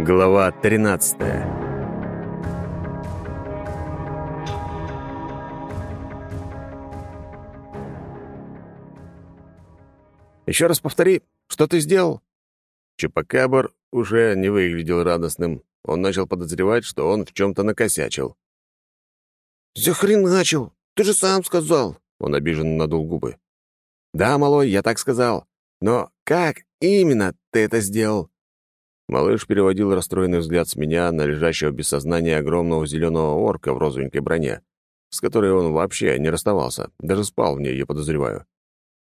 Глава 13 «Еще раз повтори, что ты сделал?» Чупакабр уже не выглядел радостным. Он начал подозревать, что он в чем-то накосячил. «Захреначил! Ты же сам сказал!» Он обиженно надул губы. «Да, малой, я так сказал. Но как именно ты это сделал?» Малыш переводил расстроенный взгляд с меня на лежащего без сознания огромного зеленого орка в розовенькой броне, с которой он вообще не расставался, даже спал в ней, я подозреваю.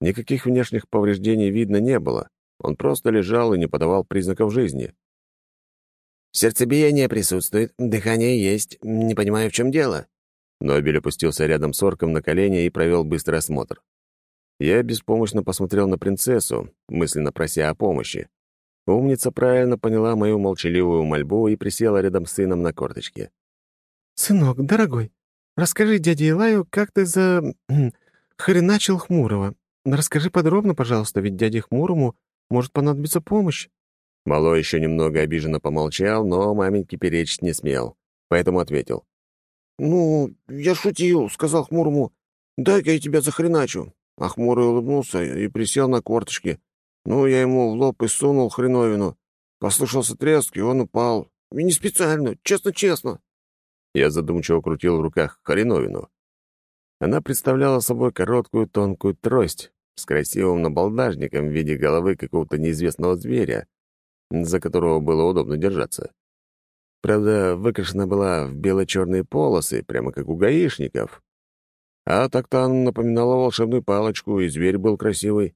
Никаких внешних повреждений видно не было. Он просто лежал и не подавал признаков жизни. «Сердцебиение присутствует, дыхание есть. Не понимаю, в чем дело». Нобель опустился рядом с орком на колени и провел быстрый осмотр. Я беспомощно посмотрел на принцессу, мысленно прося о помощи. Умница правильно поняла мою молчаливую мольбу и присела рядом с сыном на корточке. «Сынок, дорогой, расскажи дяде Илаю, как ты за... хреначил Хмурого. Расскажи подробно, пожалуйста, ведь дяде Хмурому может понадобиться помощь». Малой еще немного обиженно помолчал, но маменьке перечить не смел, поэтому ответил. «Ну, я шутил», — сказал Хмурому. «Дай-ка я тебя захреначу». А Хмурый улыбнулся и присел на корточки. Ну, я ему в лоб и сунул хреновину. Послышался треск, и он упал. И не специально, честно-честно. Я задумчиво крутил в руках хреновину. Она представляла собой короткую тонкую трость с красивым набалдажником в виде головы какого-то неизвестного зверя, за которого было удобно держаться. Правда, выкрашена была в бело-черные полосы, прямо как у гаишников. А так-то она напоминала волшебную палочку, и зверь был красивый.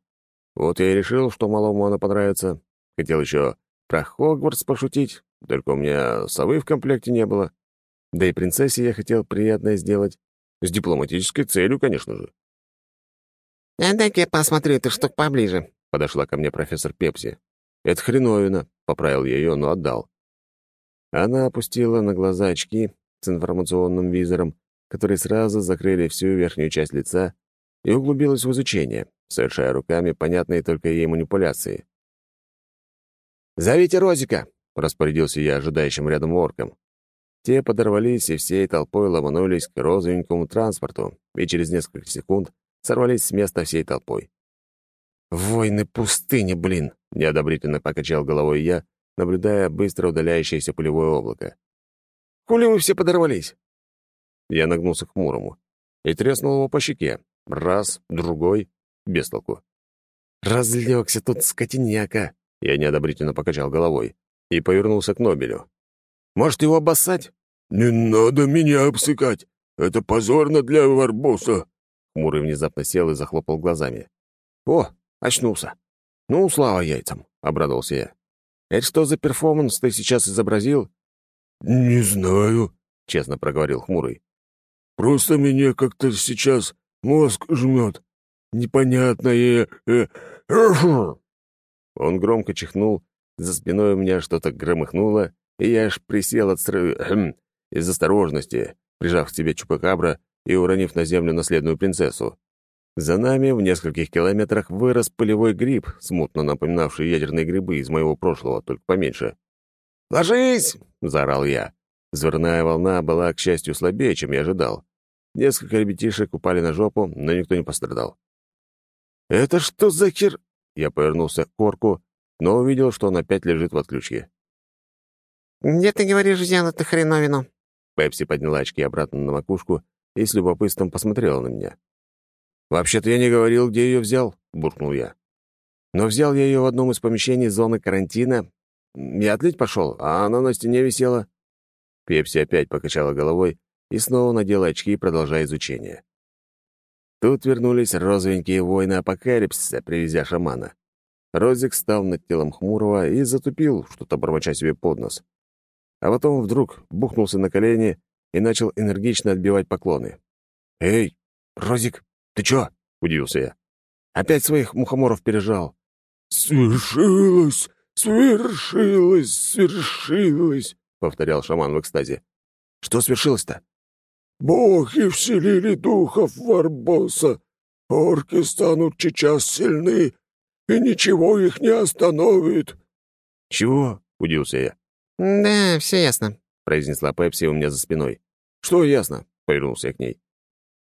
Вот я и решил, что малому она понравится. Хотел еще про Хогвартс пошутить, только у меня совы в комплекте не было. Да и принцессе я хотел приятное сделать. С дипломатической целью, конечно же. «А дай-ка я посмотрю эту штуку поближе», — подошла ко мне профессор Пепси. «Это хреновина», — поправил я ее, но отдал. Она опустила на глаза очки с информационным визором, которые сразу закрыли всю верхнюю часть лица, и углубилась в изучение, совершая руками понятные только ей манипуляции. «Зовите Розика!» — распорядился я ожидающим рядом оркам. Те подорвались и всей толпой ломанулись к розовенькому транспорту, и через несколько секунд сорвались с места всей толпой. «Войны пустыни, блин!» — неодобрительно покачал головой я, наблюдая быстро удаляющееся пулевое облако. «Хули мы все подорвались?» Я нагнулся к Мурому и треснул его по щеке. Раз, другой, без толку. «Разлегся тут скотиняка!» Я неодобрительно покачал головой и повернулся к Нобелю. «Может, его обоссать?» «Не надо меня обсыкать! Это позорно для Варбоса!» Хмурый внезапно сел и захлопал глазами. «О, очнулся! Ну, слава яйцам!» — обрадовался я. «Это что за перформанс ты сейчас изобразил?» «Не знаю», — честно проговорил Хмурый. «Просто меня как-то сейчас мозг жмет. Непонятное... Э, Он громко чихнул, за спиной у меня что-то громыхнуло, и я аж присел от срыва... Хм, из осторожности, прижав к себе чупакабра и уронив на землю наследную принцессу. За нами в нескольких километрах вырос полевой гриб, смутно напоминавший ядерные грибы из моего прошлого, только поменьше. «Ложись!» — заорал я. Зверная волна была, к счастью, слабее, чем я ожидал. Несколько ребятишек упали на жопу, но никто не пострадал. «Это что за хер...» Я повернулся к корку, но увидел, что он опять лежит в отключке. «Где ты говоришь, взял эту хреновину?» Пепси подняла очки обратно на макушку и с любопытством посмотрела на меня. «Вообще-то я не говорил, где ее взял», — буркнул я. «Но взял я ее в одном из помещений зоны карантина. Я отлить пошел, а она на стене висела». Пепси опять покачала головой и снова надела очки, продолжая изучение. Тут вернулись розовенькие воины апокалипсиса, привезя шамана. Розик стал над телом Хмурого и затупил, что-то бормоча себе под нос. А потом вдруг бухнулся на колени и начал энергично отбивать поклоны. «Эй, Розик, «Ты чё?» — удивился я. «Опять своих мухоморов пережал». «Свершилось! Свершилось! Свершилось!» — повторял шаман в экстазе. «Что свершилось-то?» «Боги вселили духов Варбоса. Орки станут сейчас сильны, и ничего их не остановит». «Чего?» — удивился я. «Да, все ясно», — произнесла Пепси у меня за спиной. «Что ясно?» — повернулся я к ней.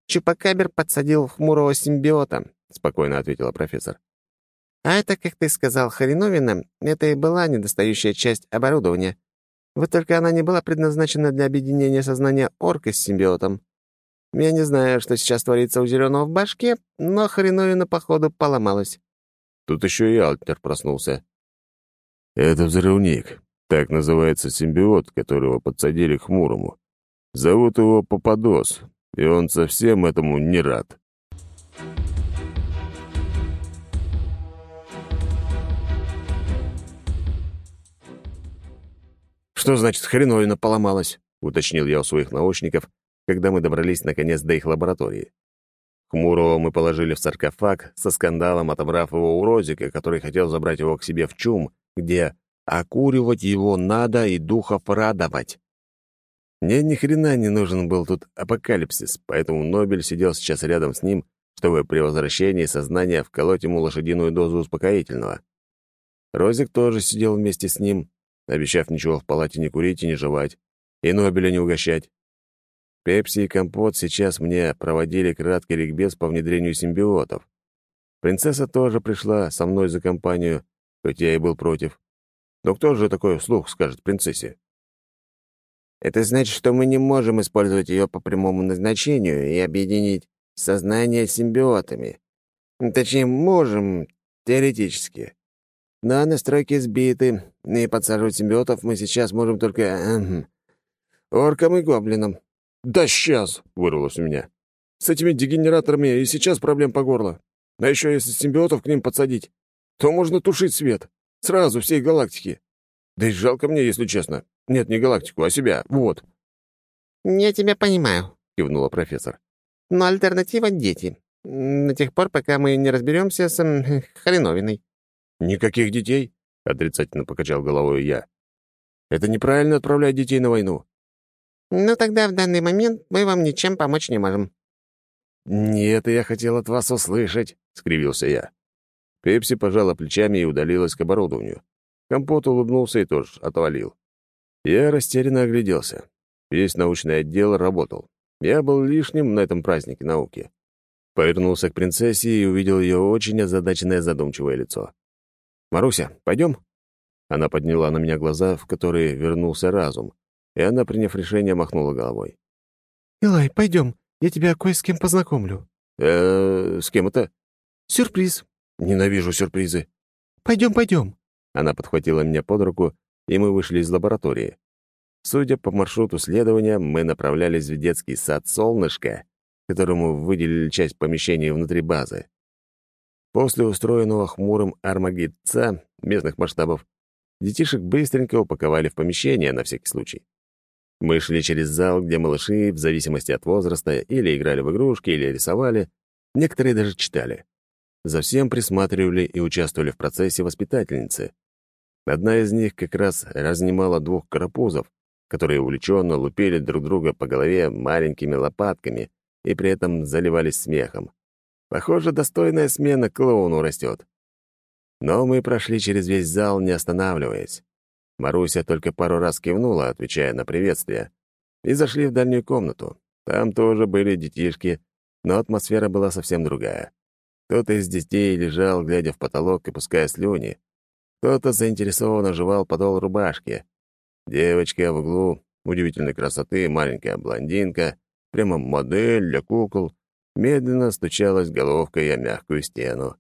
«Чупакабер подсадил хмурого симбиота», — спокойно ответила профессор. «А это, как ты сказал, хреновина, это и была недостающая часть оборудования. Вот только она не была предназначена для объединения сознания орка с симбиотом. Я не знаю, что сейчас творится у зеленого в башке, но хреновина, походу, поломалась». Тут еще и Альтер проснулся. «Это взрывник. Так называется симбиот, которого подсадили Хмурому. Зовут его Попадос, и он совсем этому не рад». «Что значит хреновина поломалась?» — уточнил я у своих научников, когда мы добрались наконец до их лаборатории. Хмурого мы положили в саркофаг, со скандалом отобрав его у Розика, который хотел забрать его к себе в чум, где окуривать его надо и духов радовать. Мне ни хрена не нужен был тут апокалипсис, поэтому Нобель сидел сейчас рядом с ним, чтобы при возвращении сознания вколоть ему лошадиную дозу успокоительного. Розик тоже сидел вместе с ним, обещав ничего в палате не курить и не жевать, и Нобеля не угощать. Пепси и Компот сейчас мне проводили краткий ликбез по внедрению симбиотов. Принцесса тоже пришла со мной за компанию, хоть я и был против. Но кто же такой вслух скажет принцессе? Это значит, что мы не можем использовать ее по прямому назначению и объединить сознание с симбиотами. Точнее, можем, теоретически. Но настройки сбиты, и подсаживать симбиотов мы сейчас можем только... Э, оркам и гоблинам. «Да сейчас!» — вырвалось у меня. «С этими дегенераторами и сейчас проблем по горло. А еще если симбиотов к ним подсадить, то можно тушить свет. Сразу всей галактики. Да и жалко мне, если честно. Нет, не галактику, а себя. Вот». «Я тебя понимаю», — кивнула профессор. «Но альтернатива — дети. До тех пор, пока мы не разберемся с м, хреновиной». «Никаких детей?» — отрицательно покачал головой я. «Это неправильно отправлять детей на войну. «Ну тогда в данный момент мы вам ничем помочь не можем». «Не это я хотел от вас услышать», — скривился я. Пепси пожала плечами и удалилась к оборудованию. Компот улыбнулся и тоже отвалил. Я растерянно огляделся. Весь научный отдел работал. Я был лишним на этом празднике науки. Повернулся к принцессе и увидел ее очень озадаченное задумчивое лицо. «Маруся, пойдем?» Она подняла на меня глаза, в которые вернулся разум, и она, приняв решение, махнула головой. «Илай, пойдем, я тебя кое с кем познакомлю». «Э, с кем это?» «Сюрприз». «Ненавижу сюрпризы». «Пойдем, пойдем». Она подхватила меня под руку, и мы вышли из лаборатории. Судя по маршруту следования, мы направлялись в детский сад «Солнышко», которому выделили часть помещений внутри базы. После устроенного хмурым армагидца местных масштабов детишек быстренько упаковали в помещение на всякий случай. Мы шли через зал, где малыши, в зависимости от возраста, или играли в игрушки, или рисовали, некоторые даже читали. За всем присматривали и участвовали в процессе воспитательницы. Одна из них как раз разнимала двух карапузов, которые увлеченно лупили друг друга по голове маленькими лопатками и при этом заливались смехом. Похоже, достойная смена клоуну растет. Но мы прошли через весь зал, не останавливаясь. Маруся только пару раз кивнула, отвечая на приветствие, и зашли в дальнюю комнату. Там тоже были детишки, но атмосфера была совсем другая. Кто-то из детей лежал, глядя в потолок и пуская слюни. Кто-то заинтересованно жевал подол рубашки. Девочка в углу, удивительной красоты, маленькая блондинка, прямо модель для кукол, медленно стучалась головкой о мягкую стену.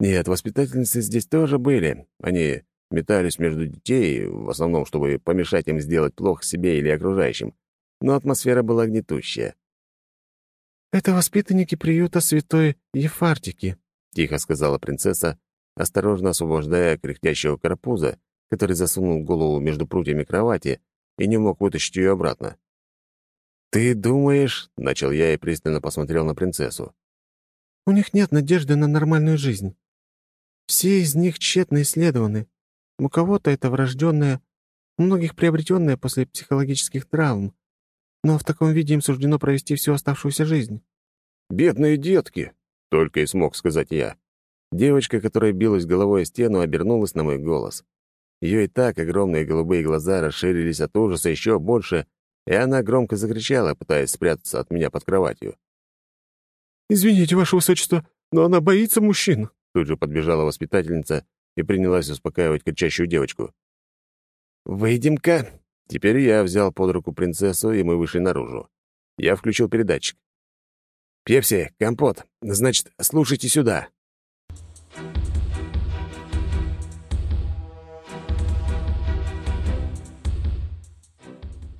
Нет, воспитательницы здесь тоже были. Они метались между детей, в основном, чтобы помешать им сделать плохо себе или окружающим, но атмосфера была гнетущая. «Это воспитанники приюта святой Ефартики», — тихо сказала принцесса, осторожно освобождая кряхтящего карапуза, который засунул голову между прутьями кровати и не мог вытащить ее обратно. «Ты думаешь...» — начал я и пристально посмотрел на принцессу. «У них нет надежды на нормальную жизнь. Все из них тщетно исследованы. У кого-то это врожденное, у многих приобретенное после психологических травм. Но в таком виде им суждено провести всю оставшуюся жизнь. «Бедные детки!» — только и смог сказать я. Девочка, которая билась головой о стену, обернулась на мой голос. Ее и так огромные голубые глаза расширились от ужаса еще больше, и она громко закричала, пытаясь спрятаться от меня под кроватью. «Извините, ваше высочество, но она боится мужчин», Тут же подбежала воспитательница и принялась успокаивать кричащую девочку. «Выйдем-ка!» Теперь я взял под руку принцессу, и мы вышли наружу. Я включил передатчик. «Пепси, компот, значит, слушайте сюда!»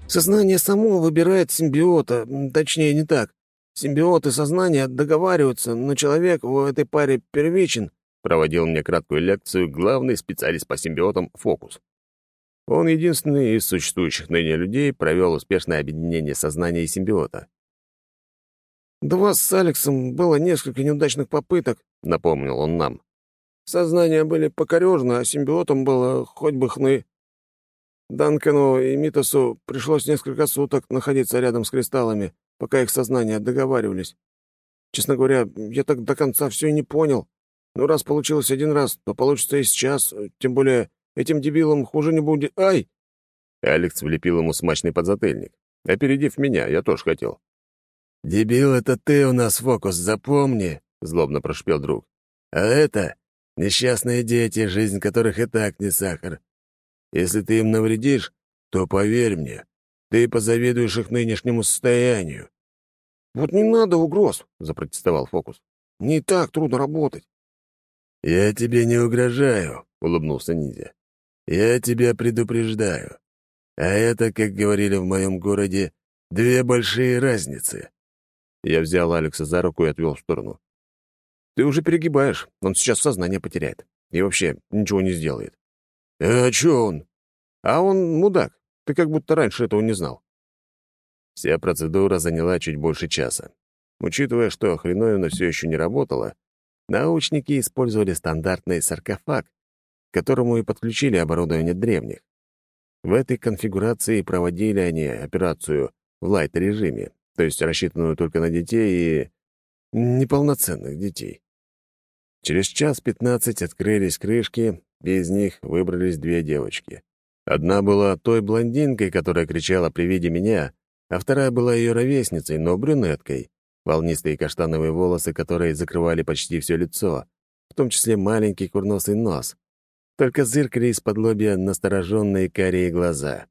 Сознание само выбирает симбиота, точнее, не так. Симбиоты сознания договариваются, но человек в этой паре первичен. Проводил мне краткую лекцию главный специалист по симбиотам Фокус. Он единственный из существующих ныне людей провел успешное объединение сознания и симбиота. «До вас с Алексом было несколько неудачных попыток», — напомнил он нам. «Сознания были покорежны, а симбиотом было хоть бы хны. Данкану и Митосу пришлось несколько суток находиться рядом с кристаллами, пока их сознания договаривались. Честно говоря, я так до конца все и не понял. Но раз получилось один раз, то получится и сейчас. Тем более этим дебилам хуже не будет. Ай!» Алекс влепил ему смачный подзатыльник. Опередив меня, я тоже хотел. «Дебил, это ты у нас, Фокус, запомни!» — злобно прошипел друг. «А это несчастные дети, жизнь которых и так не сахар. Если ты им навредишь, то, поверь мне, ты позавидуешь их нынешнему состоянию». «Вот не надо угроз», — запротестовал Фокус. «Не так трудно работать». «Я тебе не угрожаю», — улыбнулся ниндзя. «Я тебя предупреждаю. А это, как говорили в моем городе, две большие разницы». Я взял Алекса за руку и отвел в сторону. «Ты уже перегибаешь. Он сейчас сознание потеряет. И вообще ничего не сделает». «А чё он?» «А он мудак. Ты как будто раньше этого не знал». Вся процедура заняла чуть больше часа. Учитывая, что хреновина все еще не работала, научники использовали стандартный саркофаг, к которому и подключили оборудование древних. В этой конфигурации проводили они операцию в лайт-режиме, то есть рассчитанную только на детей и неполноценных детей. Через час пятнадцать открылись крышки, из них выбрались две девочки. Одна была той блондинкой, которая кричала при виде меня, а вторая была ее ровесницей, но брюнеткой, волнистые каштановые волосы, которые закрывали почти все лицо, в том числе маленький курносый нос. Только зыркали из-под лобья настороженные карие глаза.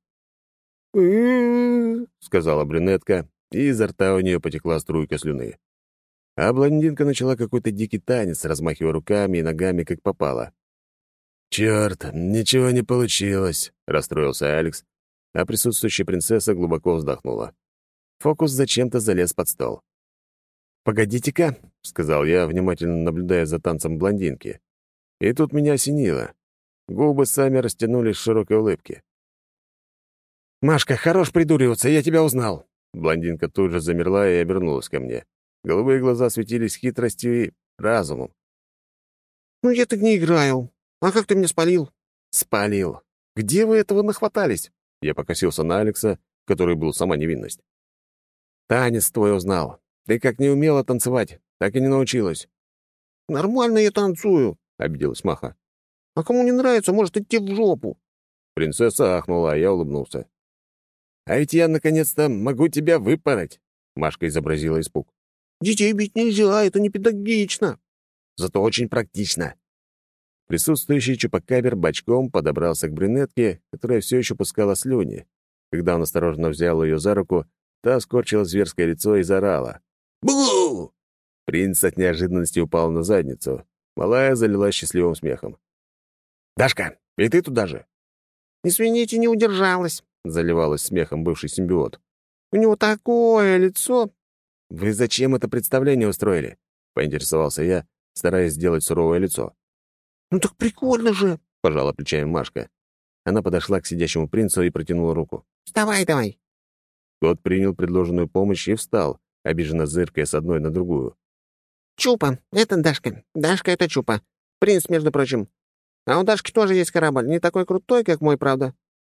сказала брюнетка, и изо рта у нее потекла струйка слюны. А блондинка начала какой-то дикий танец, размахивая руками и ногами, как попало. «Чёрт, ничего не получилось», — расстроился Алекс, а присутствующая принцесса глубоко вздохнула. Фокус зачем-то залез под стол. «Погодите-ка», — сказал я, внимательно наблюдая за танцем блондинки. И тут меня осенило. Губы сами растянулись в широкой улыбке. «Машка, хорош придуриваться, я тебя узнал!» Блондинка тут же замерла и обернулась ко мне. Голубые глаза светились хитростью и разумом. «Ну, я так не играю. А как ты меня спалил?» «Спалил. Где вы этого нахватались?» Я покосился на Алекса, который был сама невинность. «Танец твой узнал. Ты как не умела танцевать, так и не научилась». «Нормально я танцую», — обиделась Маха. «А кому не нравится, может идти в жопу». Принцесса ахнула, а я улыбнулся. «А ведь я, наконец-то, могу тебя выпороть!» Машка изобразила испуг. «Детей бить нельзя, это не педагогично!» «Зато очень практично!» Присутствующий чупакабер бочком подобрался к брюнетке, которая все еще пускала слюни. Когда он осторожно взял ее за руку, та скорчила зверское лицо и заорала. «Бу!» Принц от неожиданности упал на задницу. Малая залила счастливым смехом. «Дашка, и ты туда же!» «Извините, не удержалась», — заливалась смехом бывший симбиот. «У него такое лицо!» «Вы зачем это представление устроили?» — поинтересовался я, стараясь сделать суровое лицо. «Ну так прикольно же!» — пожала плечами Машка. Она подошла к сидящему принцу и протянула руку. «Вставай давай!» Тот принял предложенную помощь и встал, обиженно зыркая с одной на другую. «Чупа, это Дашка. Дашка — это Чупа. Принц, между прочим. А у Дашки тоже есть корабль, не такой крутой, как мой, правда».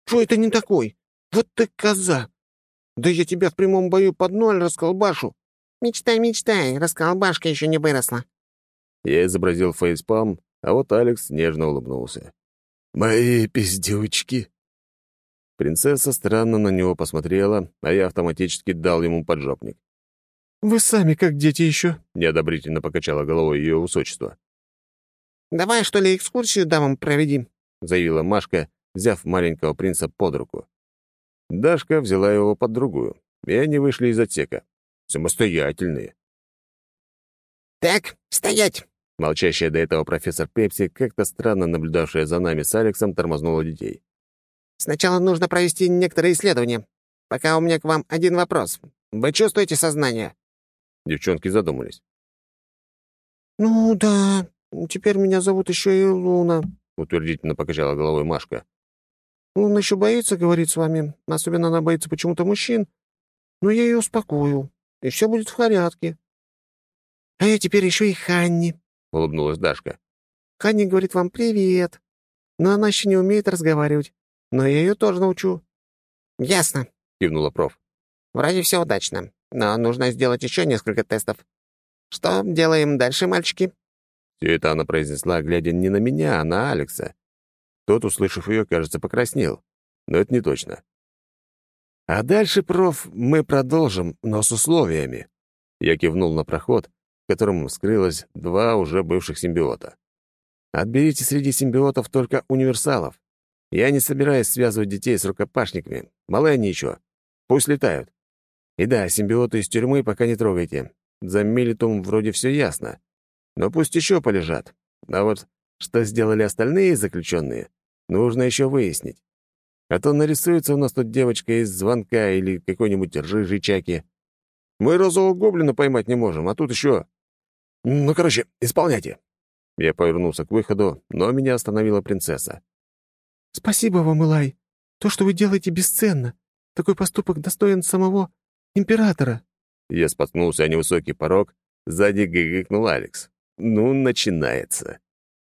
«Что это не такой? Вот ты коза! Да я тебя в прямом бою под ноль расколбашу!» «Мечтай, мечтай, расколбашка еще не выросла». Я изобразил фейспалм, а вот Алекс нежно улыбнулся. мои пиздючки». Принцесса странно на него посмотрела, а я автоматически дал ему поджопник. «Вы сами как дети еще», — неодобрительно покачала головой ее высочество. «Давай, что ли, экскурсию дамам проведим», — заявила Машка, взяв маленького принца под руку. Дашка взяла его под другую, и они вышли из отсека. Самостоятельные. «Так, стоять!» Молчащая до этого профессор Пепси, как-то странно наблюдавшая за нами с Алексом, тормознула детей. «Сначала нужно провести некоторые исследования. Пока у меня к вам один вопрос. Вы чувствуете сознание?» Девчонки задумались. «Ну да, теперь меня зовут еще и Луна», — утвердительно покачала головой Машка. «Луна еще боится говорить с вами. Особенно она боится почему-то мужчин. Но я ее успокою, и все будет в порядке». «А я теперь еще и Ханни», — улыбнулась Дашка. «Ханни говорит вам привет, но она еще не умеет разговаривать, но я ее тоже научу». «Ясно», — кивнула проф. «Вроде все удачно, но нужно сделать еще несколько тестов. Что делаем дальше, мальчики?» Все это она произнесла, глядя не на меня, а на Алекса. Тот, услышав ее, кажется, покраснел. Но это не точно. «А дальше, проф, мы продолжим, но с условиями». Я кивнул на проход, котором скрылось два уже бывших симбиота. Отберите среди симбиотов только универсалов. Я не собираюсь связывать детей с рукопашниками. Малые они еще. Пусть летают. И да, симбиоты из тюрьмы пока не трогайте. За Милитум вроде все ясно. Но пусть еще полежат. А вот что сделали остальные заключенные, нужно еще выяснить. А то нарисуется у нас тут девочка из звонка или какой-нибудь рыжий чаки. Мы розового гоблина поймать не можем, а тут еще «Ну, короче, исполняйте». Я повернулся к выходу, но меня остановила принцесса. «Спасибо вам, Илай. То, что вы делаете, бесценно. Такой поступок достоин самого императора». Я споткнулся о невысокий порог, сзади гыгыкнул Алекс. «Ну, начинается».